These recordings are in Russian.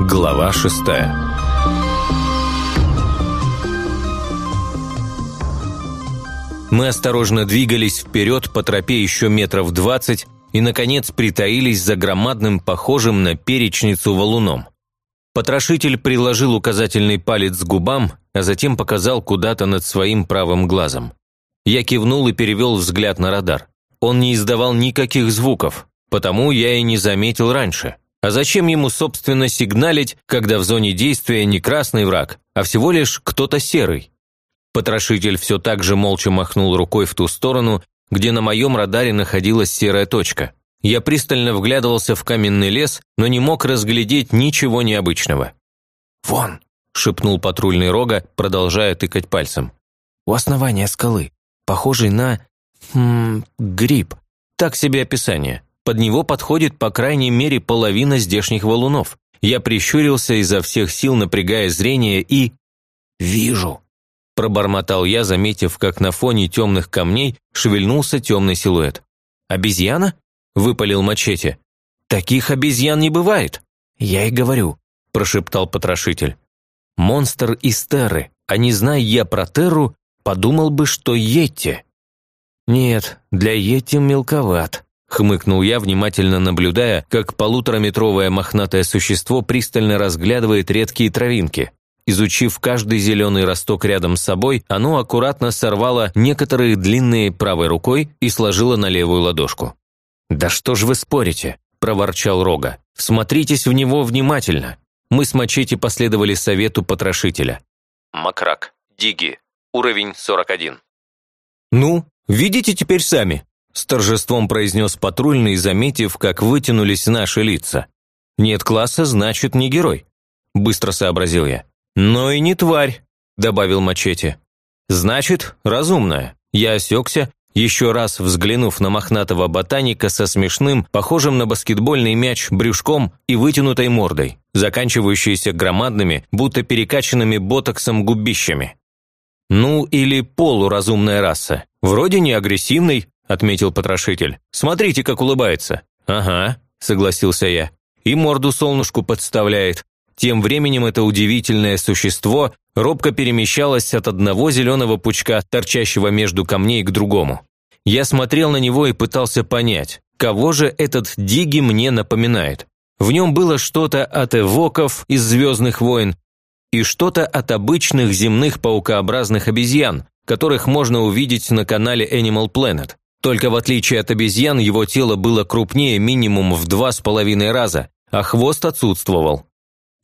Глава шестая Мы осторожно двигались вперед по тропе еще метров двадцать и, наконец, притаились за громадным, похожим на перечницу валуном. Потрошитель приложил указательный палец к губам, а затем показал куда-то над своим правым глазом. Я кивнул и перевел взгляд на радар. Он не издавал никаких звуков, потому я и не заметил раньше. А зачем ему, собственно, сигналить, когда в зоне действия не красный враг, а всего лишь кто-то серый? Потрошитель все так же молча махнул рукой в ту сторону, где на моем радаре находилась серая точка. Я пристально вглядывался в каменный лес, но не мог разглядеть ничего необычного. «Вон!» – шепнул патрульный рога, продолжая тыкать пальцем. «У основания скалы, похожий на... Хм, гриб. Так себе описание. Под него подходит по крайней мере половина здешних валунов. Я прищурился изо всех сил, напрягая зрение и... «Вижу!» Пробормотал я, заметив, как на фоне темных камней шевельнулся темный силуэт. «Обезьяна?» – выпалил мачете. «Таких обезьян не бывает!» «Я и говорю», – прошептал потрошитель. «Монстр из Терры, а не зная я про Терру, подумал бы, что Йетти». «Нет, для Йетти мелковат», Хмыкнул я, внимательно наблюдая, как полутораметровое мохнатое существо пристально разглядывает редкие травинки. Изучив каждый зеленый росток рядом с собой, оно аккуратно сорвало некоторые длинные правой рукой и сложило на левую ладошку. «Да что ж вы спорите?» – проворчал Рога. «Всмотритесь в него внимательно». Мы с Мачете последовали совету потрошителя. Макрак. Диги. Уровень 41. «Ну, видите теперь сами?» с торжеством произнес патрульный, заметив, как вытянулись наши лица. «Нет класса, значит, не герой», – быстро сообразил я. «Но и не тварь», – добавил Мачете. «Значит, разумная». Я осекся, еще раз взглянув на мохнатого ботаника со смешным, похожим на баскетбольный мяч, брюшком и вытянутой мордой, заканчивающейся громадными, будто перекачанными ботоксом губищами. Ну, или полуразумная раса. Вроде не агрессивный, – отметил потрошитель. «Смотрите, как улыбается». «Ага», – согласился я. «И морду солнышку подставляет». Тем временем это удивительное существо робко перемещалось от одного зеленого пучка, торчащего между камней, к другому. Я смотрел на него и пытался понять, кого же этот Диги мне напоминает. В нем было что-то от эвоков из «Звездных войн» и что-то от обычных земных паукообразных обезьян, которых можно увидеть на канале Animal Planet. Только в отличие от обезьян, его тело было крупнее минимум в два с половиной раза, а хвост отсутствовал.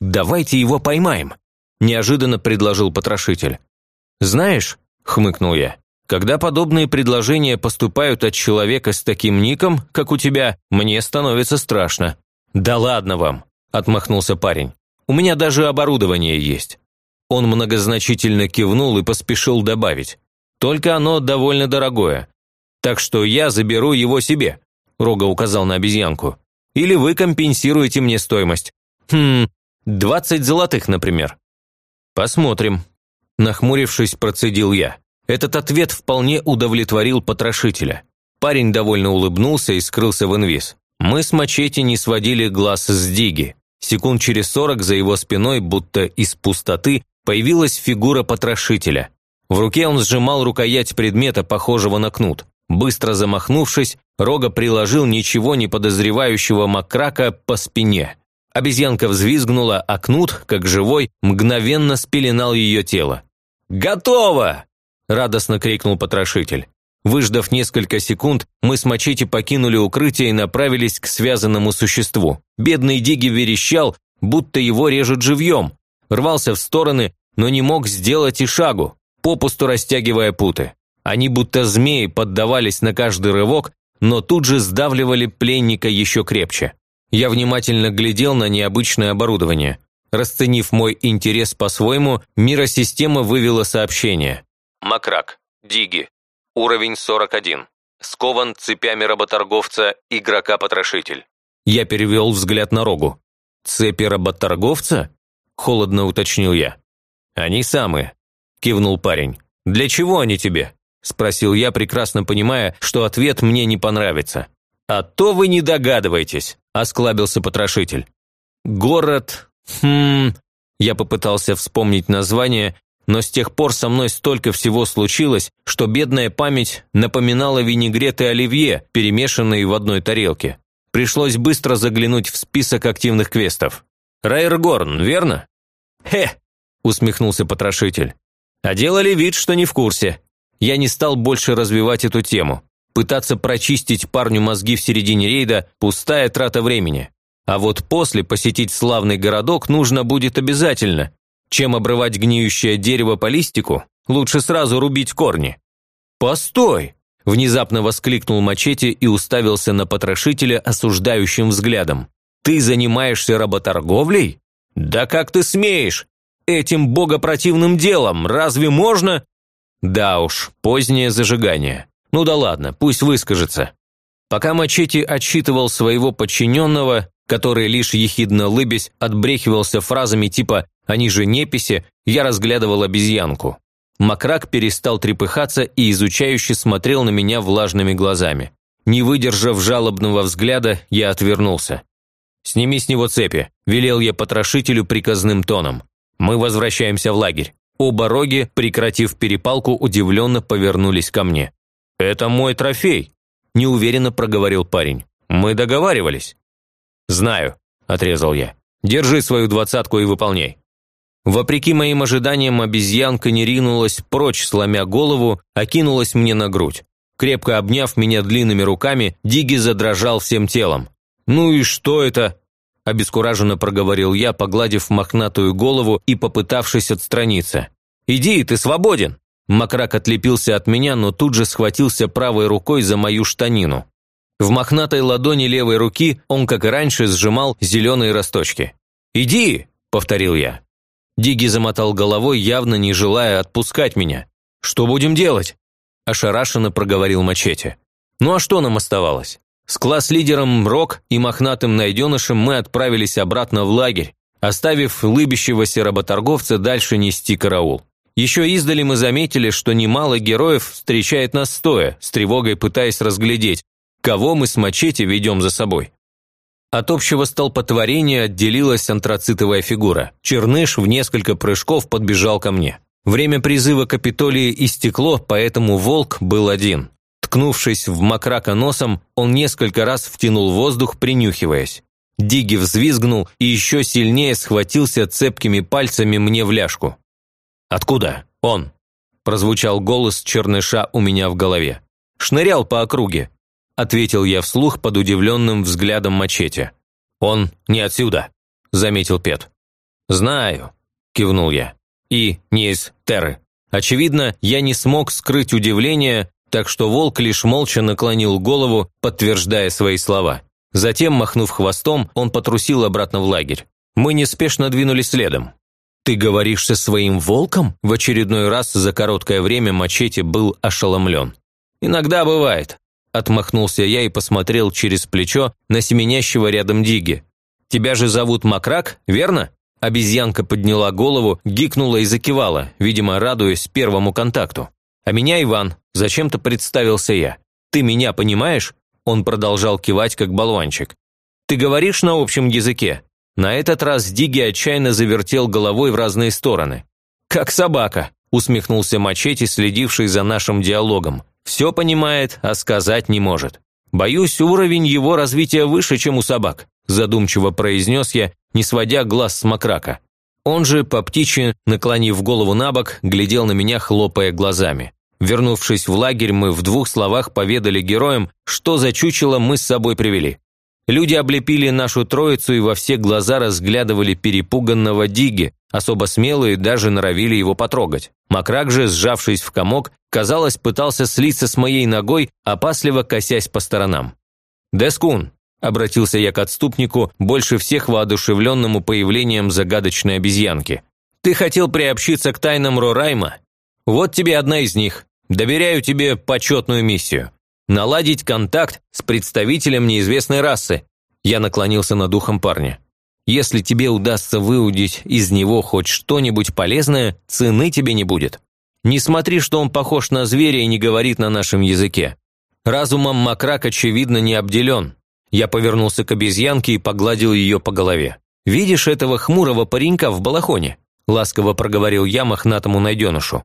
«Давайте его поймаем», – неожиданно предложил потрошитель. «Знаешь», – хмыкнул я, – «когда подобные предложения поступают от человека с таким ником, как у тебя, мне становится страшно». «Да ладно вам», – отмахнулся парень. «У меня даже оборудование есть». Он многозначительно кивнул и поспешил добавить. «Только оно довольно дорогое. Так что я заберу его себе», – Рога указал на обезьянку. «Или вы компенсируете мне стоимость. Хм, двадцать золотых, например». «Посмотрим», – нахмурившись, процедил я. Этот ответ вполне удовлетворил потрошителя. Парень довольно улыбнулся и скрылся в инвиз. Мы с Мачете не сводили глаз с Диги. Секунд через сорок за его спиной, будто из пустоты, появилась фигура потрошителя. В руке он сжимал рукоять предмета, похожего на кнут. Быстро замахнувшись, Рога приложил ничего не подозревающего Макрака по спине. Обезьянка взвизгнула, а кнут, как живой, мгновенно спеленал ее тело. «Готово!» – радостно крикнул потрошитель. Выждав несколько секунд, мы с Мачете покинули укрытие и направились к связанному существу. Бедный Диги верещал, будто его режут живьем. Рвался в стороны, но не мог сделать и шагу, попусту растягивая путы. Они будто змеи поддавались на каждый рывок, но тут же сдавливали пленника еще крепче. Я внимательно глядел на необычное оборудование. Расценив мой интерес по-своему, миросистема вывела сообщение. Макрак. Диги. Уровень 41. Скован цепями работорговца, игрока-потрошитель. Я перевел взгляд на Рогу. «Цепи работорговца?» – холодно уточнил я. «Они самые», – кивнул парень. «Для чего они тебе?» спросил я, прекрасно понимая, что ответ мне не понравится. «А то вы не догадываетесь», – осклабился потрошитель. «Город... Хм...» Я попытался вспомнить название, но с тех пор со мной столько всего случилось, что бедная память напоминала винегрет и оливье, перемешанные в одной тарелке. Пришлось быстро заглянуть в список активных квестов. «Райергорн, верно?» «Хе!» – усмехнулся потрошитель. «А делали вид, что не в курсе. Я не стал больше развивать эту тему. Пытаться прочистить парню мозги в середине рейда – пустая трата времени. А вот после посетить славный городок нужно будет обязательно. Чем обрывать гниющее дерево по листику, лучше сразу рубить корни. «Постой!» – внезапно воскликнул Мачете и уставился на потрошителя осуждающим взглядом. «Ты занимаешься работорговлей? Да как ты смеешь? Этим богопротивным делом разве можно?» Да уж, позднее зажигание. Ну да ладно, пусть выскажется. Пока Мачете отчитывал своего подчиненного, который лишь ехидно лыбясь отбрехивался фразами типа «они же неписи», я разглядывал обезьянку. Макрак перестал трепыхаться и изучающе смотрел на меня влажными глазами. Не выдержав жалобного взгляда, я отвернулся. «Сними с него цепи», – велел я потрошителю приказным тоном. «Мы возвращаемся в лагерь». Оба роги, прекратив перепалку, удивленно повернулись ко мне. «Это мой трофей», – неуверенно проговорил парень. «Мы договаривались». «Знаю», – отрезал я. «Держи свою двадцатку и выполняй». Вопреки моим ожиданиям, обезьянка не ринулась прочь, сломя голову, а кинулась мне на грудь. Крепко обняв меня длинными руками, Диги задрожал всем телом. «Ну и что это?» – обескураженно проговорил я, погладив мохнатую голову и попытавшись отстраниться. «Иди, ты свободен!» Макрак отлепился от меня, но тут же схватился правой рукой за мою штанину. В мохнатой ладони левой руки он, как и раньше, сжимал зеленые росточки. «Иди!» – повторил я. Диги замотал головой, явно не желая отпускать меня. «Что будем делать?» – ошарашенно проговорил Мачете. «Ну а что нам оставалось?» С класс-лидером Рок и мохнатым найденышем мы отправились обратно в лагерь, оставив лыбящегося работорговца дальше нести караул. Еще издали мы заметили, что немало героев встречает нас стоя, с тревогой пытаясь разглядеть, кого мы с мачете ведем за собой. От общего столпотворения отделилась антрацитовая фигура. Черныш в несколько прыжков подбежал ко мне. Время призыва Капитолии истекло, поэтому волк был один. Ткнувшись в макрака носом, он несколько раз втянул воздух, принюхиваясь. Диги взвизгнул и еще сильнее схватился цепкими пальцами мне в ляжку. «Откуда? Он?» – прозвучал голос черныша у меня в голове. «Шнырял по округе», – ответил я вслух под удивленным взглядом мачете. «Он не отсюда», – заметил Пет. «Знаю», – кивнул я. «И не из Терры». Очевидно, я не смог скрыть удивление, так что волк лишь молча наклонил голову, подтверждая свои слова. Затем, махнув хвостом, он потрусил обратно в лагерь. Мы неспешно двинулись следом. «Ты говоришь со своим волком?» В очередной раз за короткое время Мачете был ошеломлен. «Иногда бывает», – отмахнулся я и посмотрел через плечо на семенящего рядом Диги. «Тебя же зовут Макрак, верно?» Обезьянка подняла голову, гикнула и закивала, видимо, радуясь первому контакту. «А меня Иван», – зачем-то представился я. «Ты меня понимаешь?» Он продолжал кивать, как болванчик. «Ты говоришь на общем языке?» На этот раз Диги отчаянно завертел головой в разные стороны. «Как собака», – усмехнулся Мачете, следивший за нашим диалогом. «Все понимает, а сказать не может. Боюсь, уровень его развития выше, чем у собак», – задумчиво произнес я, не сводя глаз с Макрака. Он же, по птичьи, наклонив голову на бок, глядел на меня, хлопая глазами. Вернувшись в лагерь, мы в двух словах поведали героям, что за чучело мы с собой привели. Люди облепили нашу троицу и во все глаза разглядывали перепуганного Диги, особо смелые даже норовили его потрогать. Макрак же, сжавшись в комок, казалось, пытался слиться с моей ногой, опасливо косясь по сторонам. «Дескун», обратился я к отступнику, больше всех воодушевленному появлением загадочной обезьянки. «Ты хотел приобщиться к тайнам Рорайма? Вот тебе одна из них. Доверяю тебе почетную миссию. Наладить контакт с представителем неизвестной расы». Я наклонился над ухом парня. «Если тебе удастся выудить из него хоть что-нибудь полезное, цены тебе не будет». Не смотри, что он похож на зверя и не говорит на нашем языке. Разумом Макрак, очевидно, не обделен. Я повернулся к обезьянке и погладил ее по голове. «Видишь этого хмурого паренька в балахоне?» – ласково проговорил я мохнатому найденышу.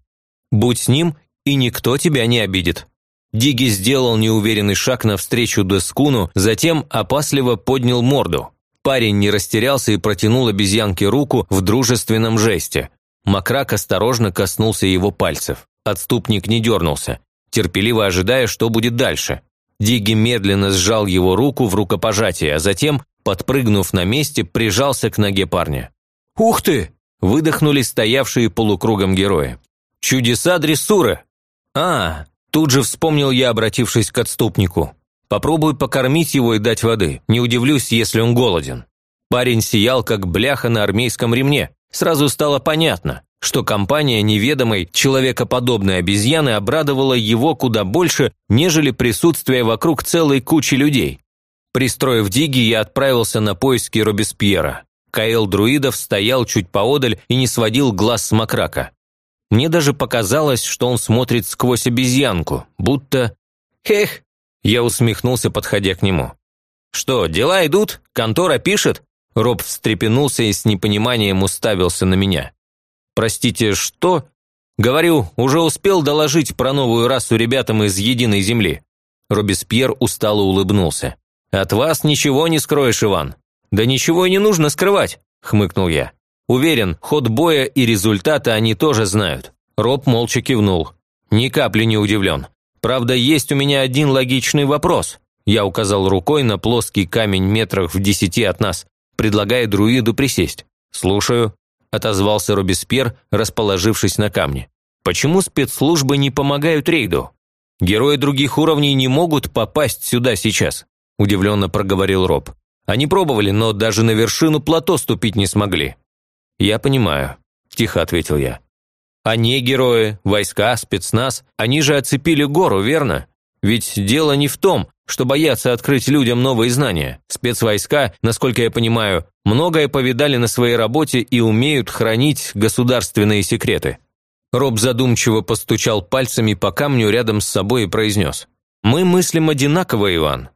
«Будь с ним, и никто тебя не обидит». Диги сделал неуверенный шаг навстречу Дескуну, затем опасливо поднял морду. Парень не растерялся и протянул обезьянке руку в дружественном жесте. Макрак осторожно коснулся его пальцев. Отступник не дернулся, терпеливо ожидая, что будет дальше. Диги медленно сжал его руку в рукопожатие, а затем, подпрыгнув на месте, прижался к ноге парня. «Ух ты!» – выдохнули стоявшие полукругом герои. «Чудеса дрессуры!» «А, Тут же вспомнил я, обратившись к отступнику. «Попробуй покормить его и дать воды. Не удивлюсь, если он голоден». Парень сиял, как бляха на армейском ремне. Сразу стало понятно, что компания неведомой, человекоподобной обезьяны обрадовала его куда больше, нежели присутствие вокруг целой кучи людей. Пристроив диги, я отправился на поиски Робеспьера. Каэл Друидов стоял чуть поодаль и не сводил глаз с Макрака. Мне даже показалось, что он смотрит сквозь обезьянку, будто... «Хех!» Я усмехнулся, подходя к нему. «Что, дела идут? Контора пишет?» Роб встрепенулся и с непониманием уставился на меня. «Простите, что?» «Говорю, уже успел доложить про новую расу ребятам из Единой Земли». Робеспьер устало улыбнулся. «От вас ничего не скроешь, Иван». «Да ничего и не нужно скрывать», – хмыкнул я. Уверен, ход боя и результаты они тоже знают. Роб молча кивнул. Ни капли не удивлен. Правда, есть у меня один логичный вопрос. Я указал рукой на плоский камень метрах в десяти от нас, предлагая друиду присесть. «Слушаю», – отозвался Робеспьер, расположившись на камне. «Почему спецслужбы не помогают рейду? Герои других уровней не могут попасть сюда сейчас», – удивленно проговорил Роб. «Они пробовали, но даже на вершину плато ступить не смогли. «Я понимаю», – тихо ответил я. «Они герои, войска, спецназ, они же оцепили гору, верно? Ведь дело не в том, что боятся открыть людям новые знания. Спецвойска, насколько я понимаю, многое повидали на своей работе и умеют хранить государственные секреты». Роб задумчиво постучал пальцами по камню рядом с собой и произнес. «Мы мыслим одинаково, Иван.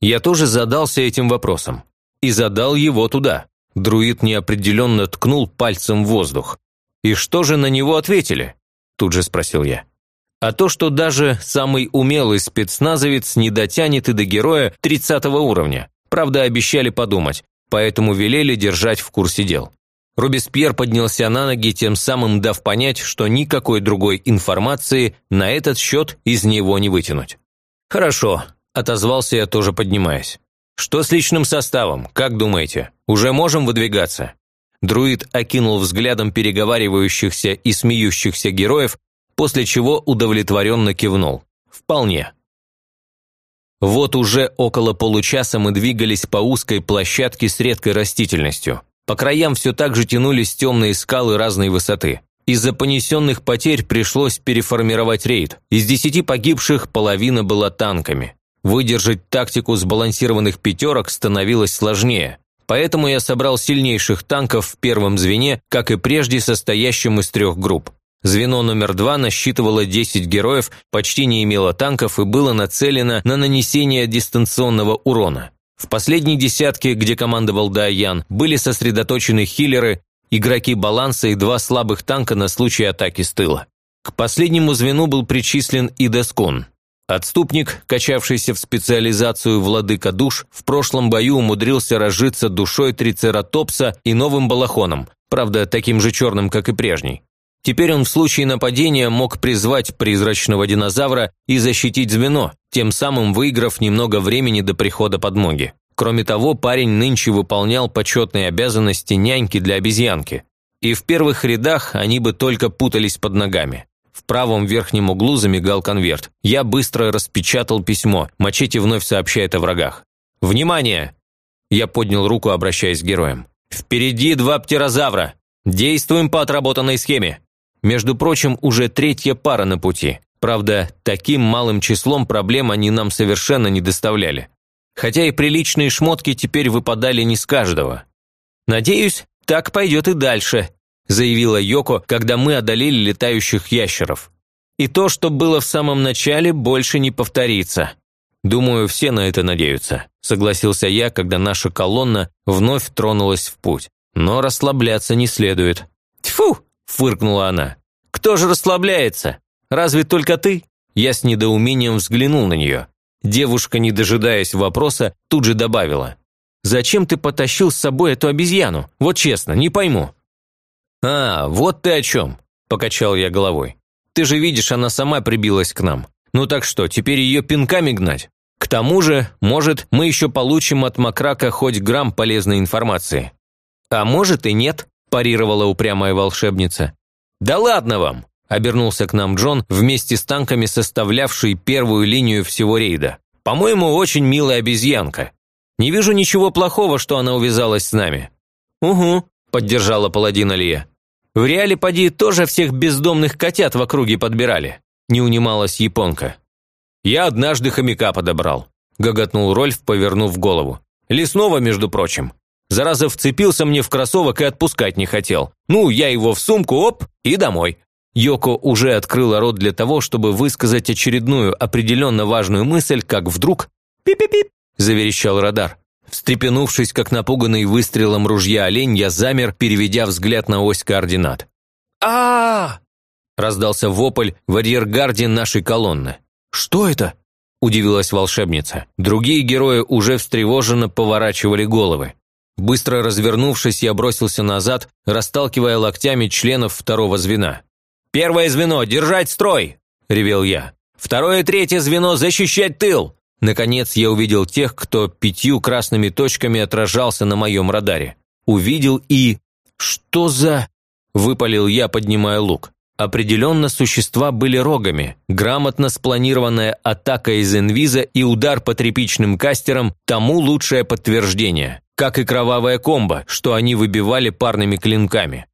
Я тоже задался этим вопросом. И задал его туда. Друид неопределенно ткнул пальцем в воздух. «И что же на него ответили?» Тут же спросил я. «А то, что даже самый умелый спецназовец не дотянет и до героя 30 уровня. Правда, обещали подумать, поэтому велели держать в курсе дел». Робеспьер поднялся на ноги, тем самым дав понять, что никакой другой информации на этот счет из него не вытянуть. «Хорошо», – отозвался я тоже поднимаясь. «Что с личным составом, как думаете?» Уже можем выдвигаться?» Друид окинул взглядом переговаривающихся и смеющихся героев, после чего удовлетворенно кивнул. «Вполне». Вот уже около получаса мы двигались по узкой площадке с редкой растительностью. По краям все так же тянулись темные скалы разной высоты. Из-за понесенных потерь пришлось переформировать рейд. Из десяти погибших половина была танками. Выдержать тактику сбалансированных пятерок становилось сложнее. Поэтому я собрал сильнейших танков в первом звене, как и прежде состоящем из трех групп. Звено номер два насчитывало 10 героев, почти не имело танков и было нацелено на нанесение дистанционного урона. В последней десятке, где командовал Дайян, были сосредоточены хиллеры, игроки баланса и два слабых танка на случай атаки с тыла. К последнему звену был причислен и Дескон. Отступник, качавшийся в специализацию владыка душ, в прошлом бою умудрился разжиться душой трицератопса и новым балахоном, правда, таким же черным, как и прежний. Теперь он в случае нападения мог призвать призрачного динозавра и защитить звено, тем самым выиграв немного времени до прихода подмоги. Кроме того, парень нынче выполнял почетные обязанности няньки для обезьянки. И в первых рядах они бы только путались под ногами. В правом верхнем углу замигал конверт. Я быстро распечатал письмо. Мачете вновь сообщает о врагах. «Внимание!» Я поднял руку, обращаясь к героям. «Впереди два птерозавра! Действуем по отработанной схеме!» Между прочим, уже третья пара на пути. Правда, таким малым числом проблем они нам совершенно не доставляли. Хотя и приличные шмотки теперь выпадали не с каждого. «Надеюсь, так пойдет и дальше», заявила Йоко, когда мы одолели летающих ящеров. «И то, что было в самом начале, больше не повторится». «Думаю, все на это надеются», – согласился я, когда наша колонна вновь тронулась в путь. «Но расслабляться не следует». «Тьфу!» – фыркнула она. «Кто же расслабляется? Разве только ты?» Я с недоумением взглянул на нее. Девушка, не дожидаясь вопроса, тут же добавила. «Зачем ты потащил с собой эту обезьяну? Вот честно, не пойму». «А, вот ты о чем», – покачал я головой. «Ты же видишь, она сама прибилась к нам. Ну так что, теперь ее пинками гнать? К тому же, может, мы еще получим от Макрака хоть грамм полезной информации». «А может и нет», – парировала упрямая волшебница. «Да ладно вам!» – обернулся к нам Джон вместе с танками, составлявший первую линию всего рейда. «По-моему, очень милая обезьянка. Не вижу ничего плохого, что она увязалась с нами». «Угу», – поддержала паладин Алия. «В реале поди тоже всех бездомных котят в округе подбирали», – не унималась японка. «Я однажды хомяка подобрал», – гоготнул Рольф, повернув голову. «Лесного, между прочим. Зараза вцепился мне в кроссовок и отпускать не хотел. Ну, я его в сумку, оп, и домой. Йоко уже открыла рот для того, чтобы высказать очередную определенно важную мысль, как вдруг «Пип-пип-пип!» – заверещал радар. Встрепенувшись, как напуганный выстрелом ружья олень, я замер, переведя взгляд на ось координат. а, раздался вопль в арьергарде нашей колонны. «Что это?» – удивилась волшебница. Другие герои уже встревоженно поворачивали головы. Быстро развернувшись, я бросился назад, расталкивая локтями членов второго звена. «Первое звено! Держать строй!» – ревел я. «Второе и третье звено! Защищать тыл!» Наконец я увидел тех, кто пятью красными точками отражался на моем радаре. Увидел и... «Что за...» – выпалил я, поднимая лук. Определенно существа были рогами. Грамотно спланированная атака из инвиза и удар по тряпичным кастерам – тому лучшее подтверждение как и кровавая комба, что они выбивали парными клинками.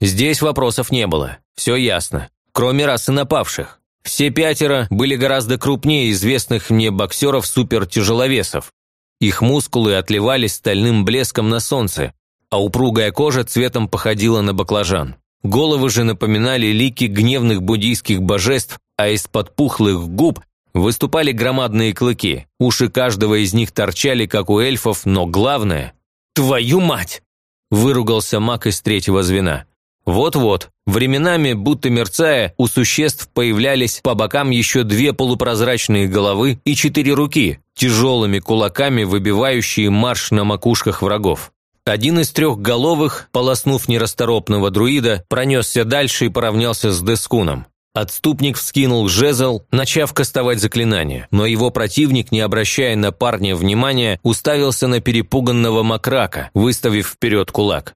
Здесь вопросов не было, все ясно, кроме расы напавших. Все пятеро были гораздо крупнее известных мне боксеров-супертяжеловесов. Их мускулы отливались стальным блеском на солнце, а упругая кожа цветом походила на баклажан. Головы же напоминали лики гневных буддийских божеств, а из-под пухлых губ выступали громадные клыки. Уши каждого из них торчали, как у эльфов, но главное «Твою мать!» – выругался маг из третьего звена. Вот-вот, временами, будто мерцая, у существ появлялись по бокам еще две полупрозрачные головы и четыре руки, тяжелыми кулаками выбивающие марш на макушках врагов. Один из трехголовых, полоснув нерасторопного друида, пронесся дальше и поравнялся с Дескуном. Отступник вскинул жезл, начав кастовать заклинание, но его противник, не обращая на парня внимания, уставился на перепуганного макрака, выставив вперед кулак.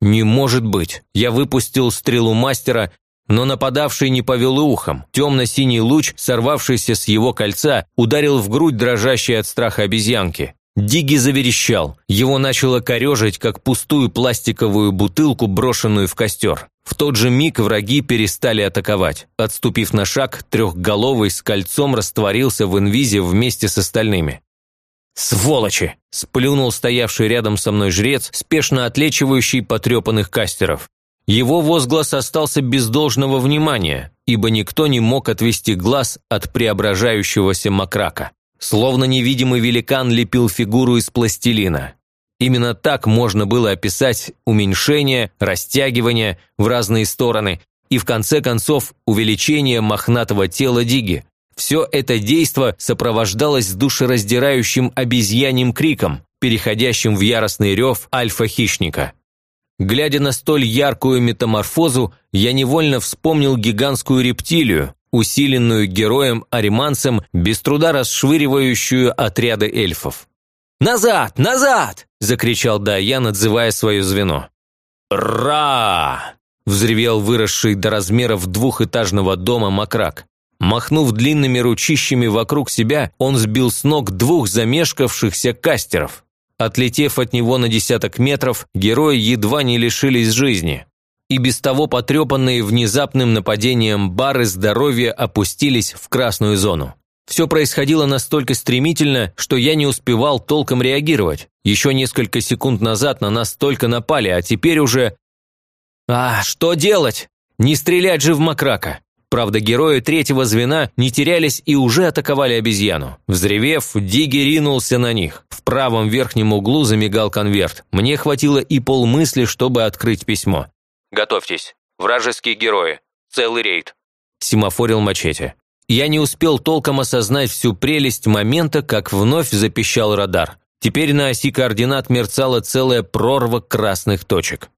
«Не может быть!» Я выпустил стрелу мастера, но нападавший не повел ухом. Темно-синий луч, сорвавшийся с его кольца, ударил в грудь дрожащей от страха обезьянки. Диги заверещал. Его начало корежить, как пустую пластиковую бутылку, брошенную в костер. В тот же миг враги перестали атаковать. Отступив на шаг, трехголовый с кольцом растворился в инвизе вместе с остальными. «Сволочи!» – сплюнул стоявший рядом со мной жрец, спешно отлечивающий потрепанных кастеров. Его возглас остался без должного внимания, ибо никто не мог отвести глаз от преображающегося макрака. Словно невидимый великан лепил фигуру из пластилина. Именно так можно было описать уменьшение, растягивание в разные стороны и, в конце концов, увеличение мохнатого тела Диги. Все это действо сопровождалось душераздирающим обезьяним криком, переходящим в яростный рев альфа-хищника. Глядя на столь яркую метаморфозу, я невольно вспомнил гигантскую рептилию, усиленную героем-ариманцем, без труда расшвыривающую отряды эльфов. «Назад! Назад!» – закричал Даян, отзывая свое звено. «Ра!» – взревел выросший до размеров двухэтажного дома Макрак. Махнув длинными ручищами вокруг себя, он сбил с ног двух замешкавшихся кастеров. Отлетев от него на десяток метров, герои едва не лишились жизни. И без того потрепанные внезапным нападением бары здоровья опустились в красную зону. Все происходило настолько стремительно, что я не успевал толком реагировать. Еще несколько секунд назад на нас только напали, а теперь уже... А, что делать? Не стрелять же в макрака. Правда, герои третьего звена не терялись и уже атаковали обезьяну. Взревев, Диги ринулся на них. В правом верхнем углу замигал конверт. Мне хватило и полмысли, чтобы открыть письмо. Готовьтесь. Вражеские герои. Целый рейд. Семафорил мачете. Я не успел толком осознать всю прелесть момента, как вновь запищал радар. Теперь на оси координат мерцала целая прорва красных точек.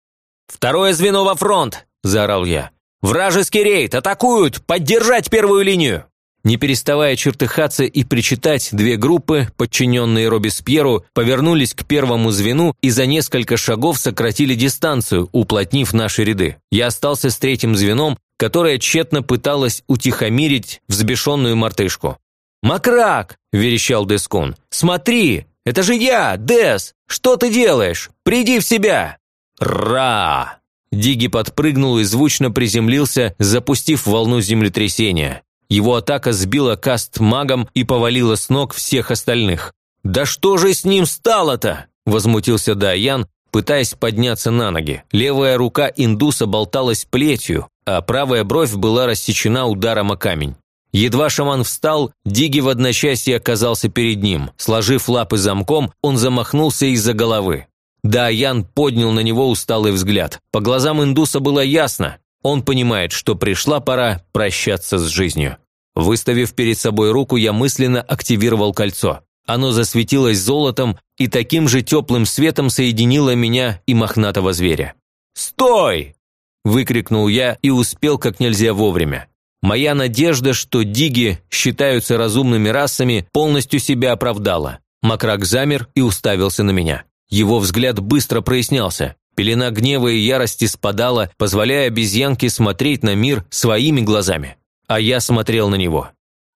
«Второе звено во фронт!» – заорал я. «Вражеский рейд! Атакуют! Поддержать первую линию!» Не переставая чертыхаться и причитать, две группы, подчиненные Робеспьеру, повернулись к первому звену и за несколько шагов сократили дистанцию, уплотнив наши ряды. Я остался с третьим звеном, которое тщетно пыталось утихомирить взбешенную мартышку. «Макрак!» – верещал Дескон. «Смотри! Это же я, Дес! Что ты делаешь? Приди в себя!» «Ра!» Диги подпрыгнул и звучно приземлился, запустив волну землетрясения. Его атака сбила каст магом и повалила с ног всех остальных. «Да что же с ним стало-то?» – возмутился Даян, пытаясь подняться на ноги. Левая рука индуса болталась плетью, а правая бровь была рассечена ударом о камень. Едва шаман встал, Диги в одночасье оказался перед ним. Сложив лапы замком, он замахнулся из-за головы. Да, Ян поднял на него усталый взгляд. По глазам индуса было ясно. Он понимает, что пришла пора прощаться с жизнью. Выставив перед собой руку, я мысленно активировал кольцо. Оно засветилось золотом и таким же теплым светом соединило меня и мохнатого зверя. «Стой!» – выкрикнул я и успел как нельзя вовремя. Моя надежда, что диги считаются разумными расами, полностью себя оправдала. Макрак замер и уставился на меня. Его взгляд быстро прояснялся. Пелена гнева и ярости спадала, позволяя обезьянке смотреть на мир своими глазами. А я смотрел на него.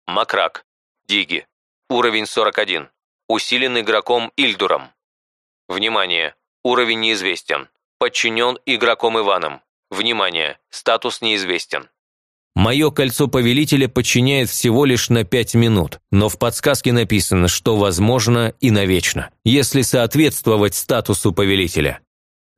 Макрак. Диги. Уровень 41. Усилен игроком Ильдуром. Внимание! Уровень неизвестен. Подчинен игроком Иваном. Внимание! Статус неизвестен. Мое кольцо повелителя подчиняет всего лишь на пять минут, но в подсказке написано, что возможно и навечно, если соответствовать статусу повелителя.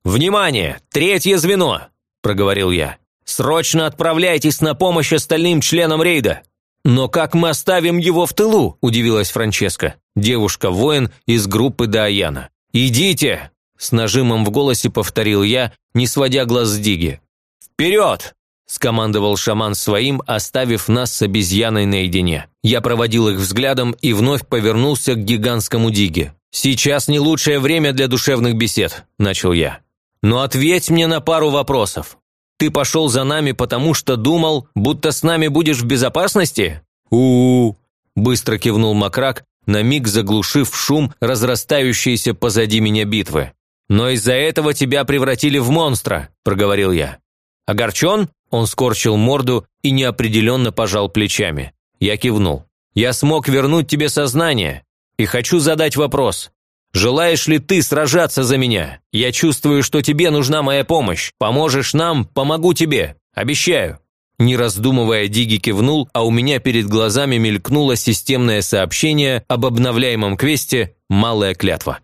«Внимание! Третье звено!» – проговорил я. «Срочно отправляйтесь на помощь остальным членам рейда!» «Но как мы оставим его в тылу?» – удивилась Франческа, девушка-воин из группы Даяна. «Идите!» – с нажимом в голосе повторил я, не сводя глаз с Диги. «Вперед!» – скомандовал шаман своим, оставив нас с обезьяной наедине. Я проводил их взглядом и вновь повернулся к гигантскому диге. «Сейчас не лучшее время для душевных бесед», – начал я. «Но ответь мне на пару вопросов. Ты пошел за нами, потому что думал, будто с нами будешь в безопасности?» «У-у-у», – быстро кивнул Макрак, на миг заглушив шум разрастающейся позади меня битвы. «Но из-за этого тебя превратили в монстра», – проговорил я. «Огорчен?» Он скорчил морду и неопределенно пожал плечами. Я кивнул. «Я смог вернуть тебе сознание. И хочу задать вопрос. Желаешь ли ты сражаться за меня? Я чувствую, что тебе нужна моя помощь. Поможешь нам, помогу тебе. Обещаю». Не раздумывая, Диги кивнул, а у меня перед глазами мелькнуло системное сообщение об обновляемом квесте «Малая клятва».